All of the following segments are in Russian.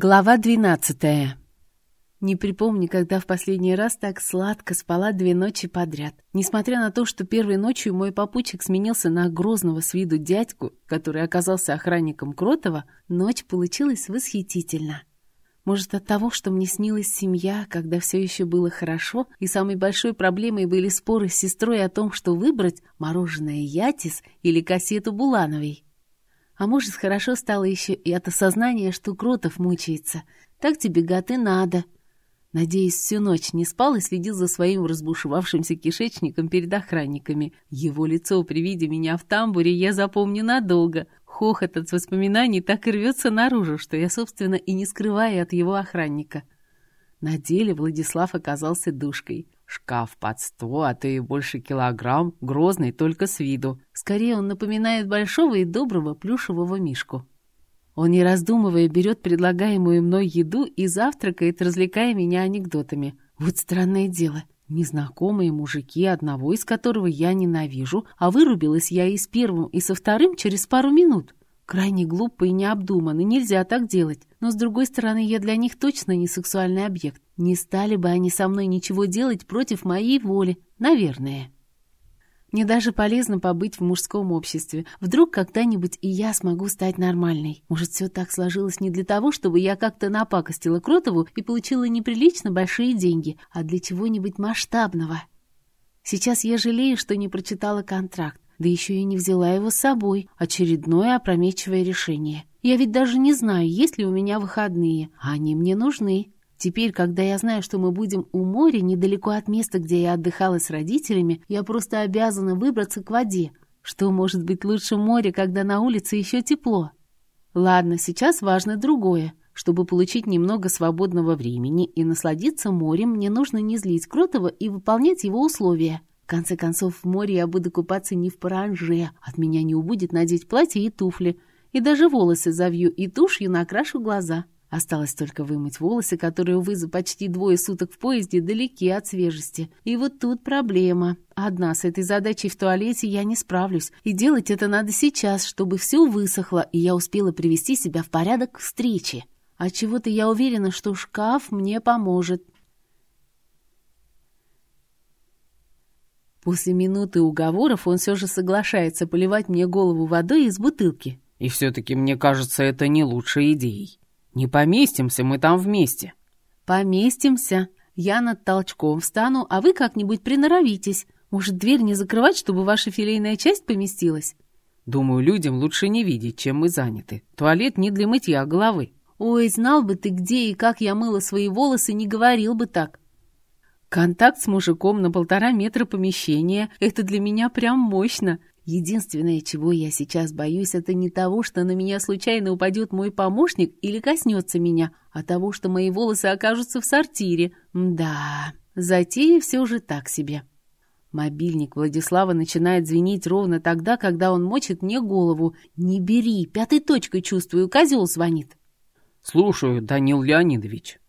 Глава двенадцатая. Не припомню, когда в последний раз так сладко спала две ночи подряд. Несмотря на то, что первой ночью мой попутчик сменился на грозного с виду дядьку, который оказался охранником Кротова, ночь получилась восхитительно. Может, от того, что мне снилась семья, когда все еще было хорошо, и самой большой проблемой были споры с сестрой о том, что выбрать мороженое Ятис или кассету Булановой. А может, хорошо стало еще и от осознания, что Кротов мучается. Так тебе, гад, и надо. Надеюсь, всю ночь не спал и следил за своим разбушевавшимся кишечником перед охранниками. Его лицо при виде меня в тамбуре я запомню надолго. Хохот от воспоминаний так и рвется наружу, что я, собственно, и не скрываю от его охранника. На деле Владислав оказался душкой. Шкаф под сто, а то и больше килограмм, грозный только с виду. Скорее он напоминает большого и доброго плюшевого мишку. Он, не раздумывая, берет предлагаемую мной еду и завтракает, развлекая меня анекдотами. Вот странное дело. Незнакомые мужики, одного из которого я ненавижу, а вырубилась я и с первым, и со вторым через пару минут. Крайне глупо и необдуманно, нельзя так делать. Но, с другой стороны, я для них точно не сексуальный объект. Не стали бы они со мной ничего делать против моей воли, наверное. Мне даже полезно побыть в мужском обществе. Вдруг когда-нибудь и я смогу стать нормальной. Может, все так сложилось не для того, чтобы я как-то напакостила Кротову и получила неприлично большие деньги, а для чего-нибудь масштабного. Сейчас я жалею, что не прочитала контракт да еще и не взяла его с собой. Очередное опрометчивое решение. Я ведь даже не знаю, есть ли у меня выходные, а они мне нужны. Теперь, когда я знаю, что мы будем у моря, недалеко от места, где я отдыхала с родителями, я просто обязана выбраться к воде. Что может быть лучше моря, когда на улице еще тепло? Ладно, сейчас важно другое. Чтобы получить немного свободного времени и насладиться морем, мне нужно не злить Кротова и выполнять его условия. В конце концов, в море я буду купаться не в паранже. От меня не убудет надеть платье и туфли. И даже волосы завью и тушью накрашу глаза. Осталось только вымыть волосы, которые, увы, за почти двое суток в поезде далеки от свежести. И вот тут проблема. Одна с этой задачей в туалете я не справлюсь. И делать это надо сейчас, чтобы все высохло, и я успела привести себя в порядок к встрече. А чего-то я уверена, что шкаф мне поможет. После минуты уговоров он все же соглашается поливать мне голову водой из бутылки. И все-таки, мне кажется, это не лучшей идеей. Не поместимся мы там вместе. Поместимся. Я над толчком встану, а вы как-нибудь приноровитесь. Может, дверь не закрывать, чтобы ваша филейная часть поместилась? Думаю, людям лучше не видеть, чем мы заняты. Туалет не для мытья головы. Ой, знал бы ты, где и как я мыла свои волосы, не говорил бы так. Контакт с мужиком на полтора метра помещения — это для меня прям мощно. Единственное, чего я сейчас боюсь, это не того, что на меня случайно упадет мой помощник или коснется меня, а того, что мои волосы окажутся в сортире. Да, затея все же так себе. Мобильник Владислава начинает звенеть ровно тогда, когда он мочит мне голову. «Не бери, пятой точкой чувствую, козел звонит». «Слушаю, Данил Леонидович».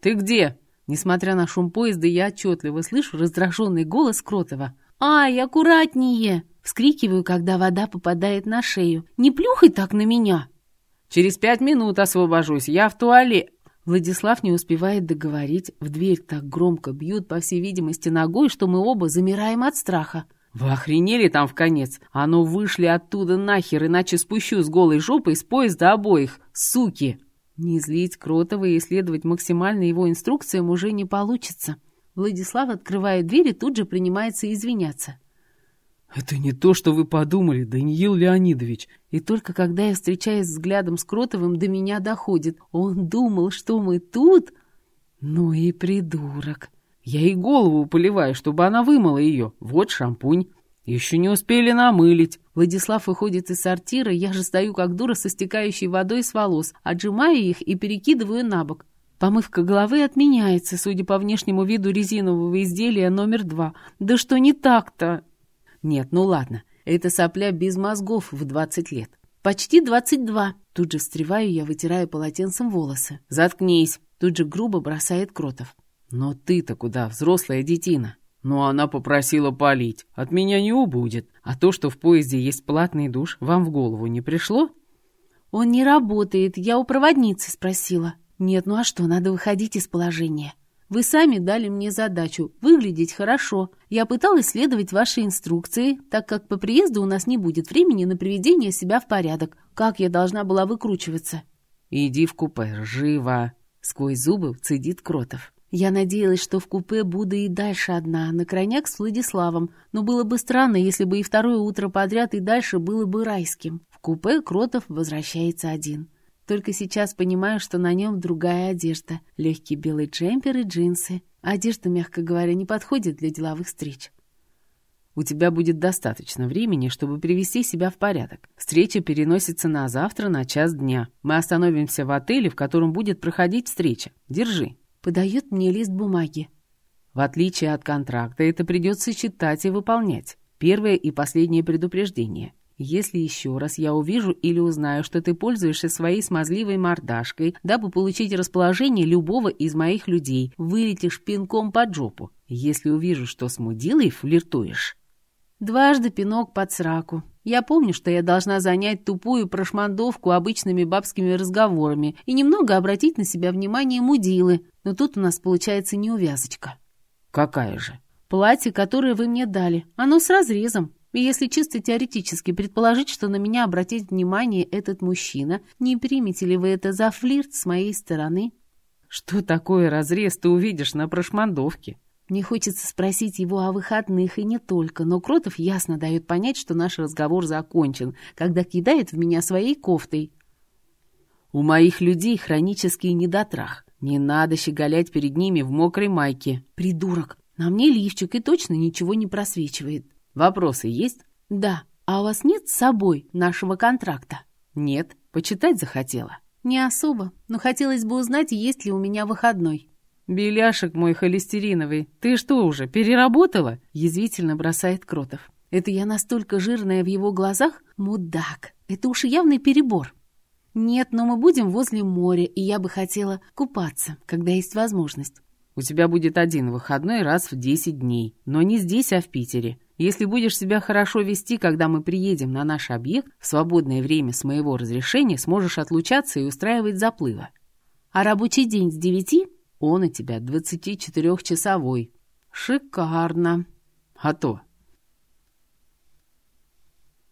«Ты где?» Несмотря на шум поезда, я отчетливо слышу раздраженный голос Кротова. «Ай, аккуратнее!» Вскрикиваю, когда вода попадает на шею. «Не плюхай так на меня!» «Через пять минут освобожусь, я в туалет!» Владислав не успевает договорить. В дверь так громко бьют, по всей видимости, ногой, что мы оба замираем от страха. «Вы охренели там в конец? А ну вышли оттуда нахер, иначе спущу с голой жопой с поезда обоих, суки!» Не злить Кротова и исследовать максимально его инструкциям уже не получится. Владислав открывает дверь и тут же принимается извиняться. «Это не то, что вы подумали, Даниил Леонидович!» И только когда я встречаюсь взглядом с Кротовым, до меня доходит. Он думал, что мы тут? Ну и придурок. Я ей голову поливаю, чтобы она вымыла ее. Вот шампунь. Еще не успели намылить. Владислав выходит из сортира, я же стою как дура со стекающей водой с волос, отжимаю их и перекидываю на бок. Помывка головы отменяется, судя по внешнему виду резинового изделия номер два. Да что не так-то? Нет, ну ладно, это сопля без мозгов в двадцать лет. Почти двадцать два. Тут же встреваю я, вытирая полотенцем волосы. Заткнись. Тут же грубо бросает Кротов. Но ты-то куда, взрослая детина? Но она попросила полить. От меня не убудет. А то, что в поезде есть платный душ, вам в голову не пришло? Он не работает, я у проводницы спросила. Нет, ну а что, надо выходить из положения. Вы сами дали мне задачу выглядеть хорошо. Я пыталась следовать вашей инструкции, так как по приезду у нас не будет времени на приведение себя в порядок. Как я должна была выкручиваться? Иди в купе, живо. Сквозь зубы цедит Кротов. Я надеялась, что в купе буду и дальше одна, на крайняк с Владиславом, но было бы странно, если бы и второе утро подряд и дальше было бы райским. В купе Кротов возвращается один. Только сейчас понимаю, что на нем другая одежда. Легкий белый джемпер и джинсы. Одежда, мягко говоря, не подходит для деловых встреч. У тебя будет достаточно времени, чтобы привести себя в порядок. Встреча переносится на завтра на час дня. Мы остановимся в отеле, в котором будет проходить встреча. Держи. Подает мне лист бумаги. В отличие от контракта, это придется читать и выполнять. Первое и последнее предупреждение. Если еще раз я увижу или узнаю, что ты пользуешься своей смазливой мордашкой, дабы получить расположение любого из моих людей, вылетишь пинком под жопу. Если увижу, что с мудилой флиртуешь. Дважды пинок под сраку. Я помню, что я должна занять тупую прошмандовку обычными бабскими разговорами и немного обратить на себя внимание мудилы, но тут у нас получается неувязочка. Какая же? Платье, которое вы мне дали. Оно с разрезом. И если чисто теоретически предположить, что на меня обратит внимание этот мужчина, не примете ли вы это за флирт с моей стороны? Что такое разрез ты увидишь на прошмандовке? Мне хочется спросить его о выходных и не только, но Кротов ясно дает понять, что наш разговор закончен, когда кидает в меня своей кофтой. У моих людей хронический недотрах. Не надо щеголять перед ними в мокрой майке. Придурок, на мне лифчик и точно ничего не просвечивает. Вопросы есть? Да. А у вас нет с собой нашего контракта? Нет. Почитать захотела? Не особо, но хотелось бы узнать, есть ли у меня выходной. «Беляшек мой холестериновый, ты что уже, переработала?» Язвительно бросает Кротов. «Это я настолько жирная в его глазах? Мудак! Это уж явный перебор!» «Нет, но мы будем возле моря, и я бы хотела купаться, когда есть возможность». «У тебя будет один выходной раз в десять дней, но не здесь, а в Питере. Если будешь себя хорошо вести, когда мы приедем на наш объект, в свободное время с моего разрешения сможешь отлучаться и устраивать заплывы. А рабочий день с девяти? Он у тебя 24-часовой. Шикарно. А то.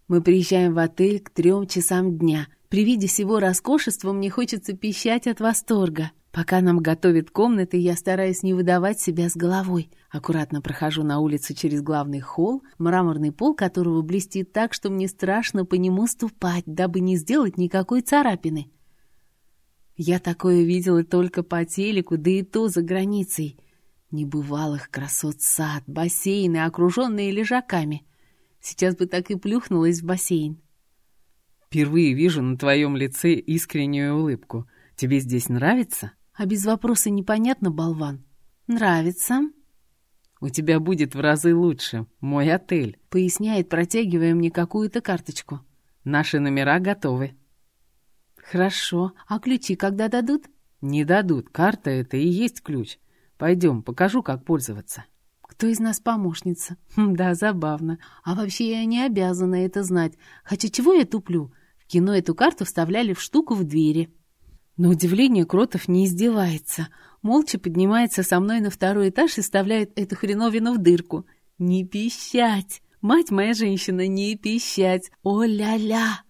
Мы приезжаем в отель к трем часам дня. При виде всего роскошества мне хочется пищать от восторга. Пока нам готовят комнаты, я стараюсь не выдавать себя с головой. Аккуратно прохожу на улицу через главный холл, мраморный пол которого блестит так, что мне страшно по нему ступать, дабы не сделать никакой царапины. Я такое видела только по телеку, да и то за границей. Небывалых красот сад, бассейны, окруженные лежаками. Сейчас бы так и плюхнулась в бассейн. Впервые вижу на твоем лице искреннюю улыбку. Тебе здесь нравится? А без вопроса непонятно, болван. Нравится. У тебя будет в разы лучше. Мой отель. Поясняет, протягивая мне какую-то карточку. Наши номера готовы. Хорошо. А ключи когда дадут? Не дадут. Карта это и есть ключ. Пойдем, покажу, как пользоваться. Кто из нас помощница? Хм, да, забавно. А вообще я не обязана это знать. Хотя чего я туплю? В кино эту карту вставляли в штуку в двери. На удивление Кротов не издевается. Молча поднимается со мной на второй этаж и вставляет эту хреновину в дырку. Не пищать! Мать моя женщина, не пищать! О-ля-ля!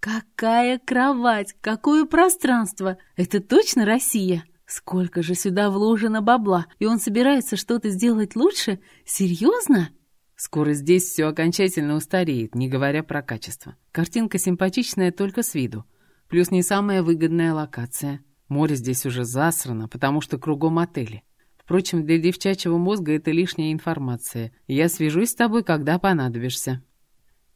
Какая кровать! Какое пространство! Это точно Россия? Сколько же сюда вложено бабла, и он собирается что-то сделать лучше? Серьезно? Скоро здесь все окончательно устареет, не говоря про качество. Картинка симпатичная только с виду. Плюс не самая выгодная локация. Море здесь уже засрано, потому что кругом отели. Впрочем, для девчачьего мозга это лишняя информация. Я свяжусь с тобой, когда понадобишься».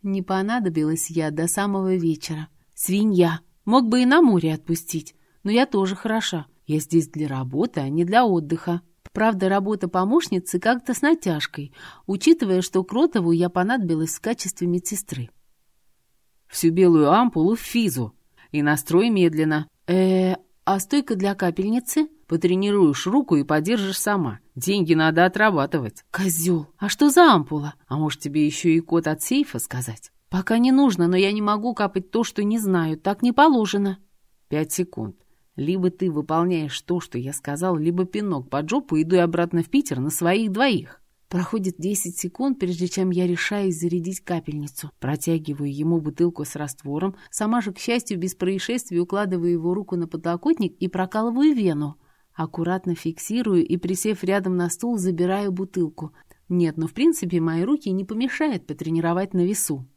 Не понадобилась я до самого вечера. Свинья. Мог бы и на море отпустить. Но я тоже хороша. Я здесь для работы, а не для отдыха. Правда, работа помощницы как-то с натяжкой, учитывая, что Кротову я понадобилась в качестве медсестры. «Всю белую ампулу в физу», и настрой медленно. э а стойка для капельницы? Потренируешь руку и подержишь сама. Деньги надо отрабатывать. Козел, а что за ампула? А может тебе еще и код от сейфа сказать? Пока не нужно, но я не могу капать то, что не знаю. Так не положено. Пять секунд. Либо ты выполняешь то, что я сказал, либо пинок под жопу, иду обратно в Питер на своих двоих. Проходит 10 секунд, прежде чем я решаюсь зарядить капельницу. Протягиваю ему бутылку с раствором, сама же, к счастью, без происшествий укладываю его руку на подлокотник и прокалываю вену. Аккуратно фиксирую и, присев рядом на стул, забираю бутылку. Нет, ну в принципе мои руки не помешает потренировать на весу.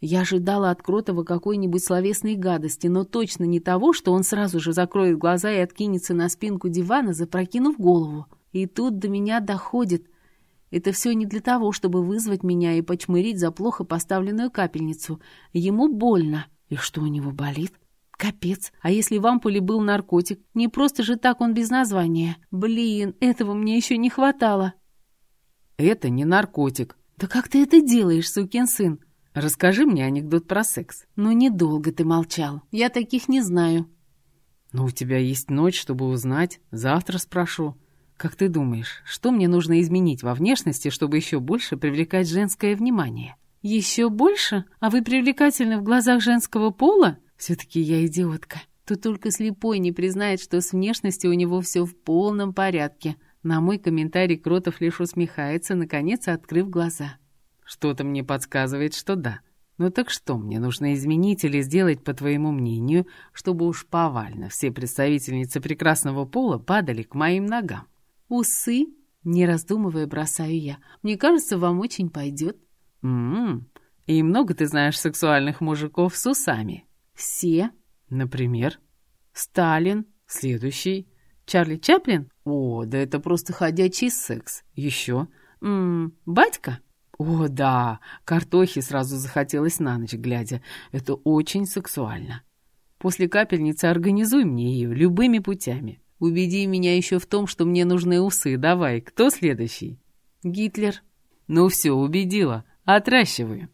Я ожидала от Кротова какой-нибудь словесной гадости, но точно не того, что он сразу же закроет глаза и откинется на спинку дивана, запрокинув голову. И тут до меня доходит. Это все не для того, чтобы вызвать меня и почмырить за плохо поставленную капельницу. Ему больно. И что у него болит? Капец. А если в ампуле был наркотик? Не просто же так он без названия. Блин, этого мне еще не хватало. Это не наркотик. Да как ты это делаешь, сукин сын? Расскажи мне анекдот про секс. Ну, недолго ты молчал. Я таких не знаю. Ну, у тебя есть ночь, чтобы узнать. Завтра спрошу. Как ты думаешь, что мне нужно изменить во внешности, чтобы еще больше привлекать женское внимание? Еще больше? А вы привлекательны в глазах женского пола? Все-таки я идиотка. Тут только слепой не признает, что с внешностью у него все в полном порядке. На мой комментарий Кротов лишь усмехается, наконец открыв глаза. Что-то мне подсказывает, что да. Ну так что мне нужно изменить или сделать, по твоему мнению, чтобы уж повально все представительницы прекрасного пола падали к моим ногам? Усы? Не раздумывая, бросаю я. Мне кажется, вам очень пойдет. М-м. И много ты знаешь сексуальных мужиков с усами? Все. Например? Сталин. Следующий. Чарли Чаплин? О, да это просто ходячий секс. Еще? М-м, батька? О, да, картохи сразу захотелось на ночь глядя. Это очень сексуально. После капельницы организуй мне ее любыми путями. Убеди меня еще в том, что мне нужны усы. Давай, кто следующий? Гитлер. Ну все, убедила. Отращиваю.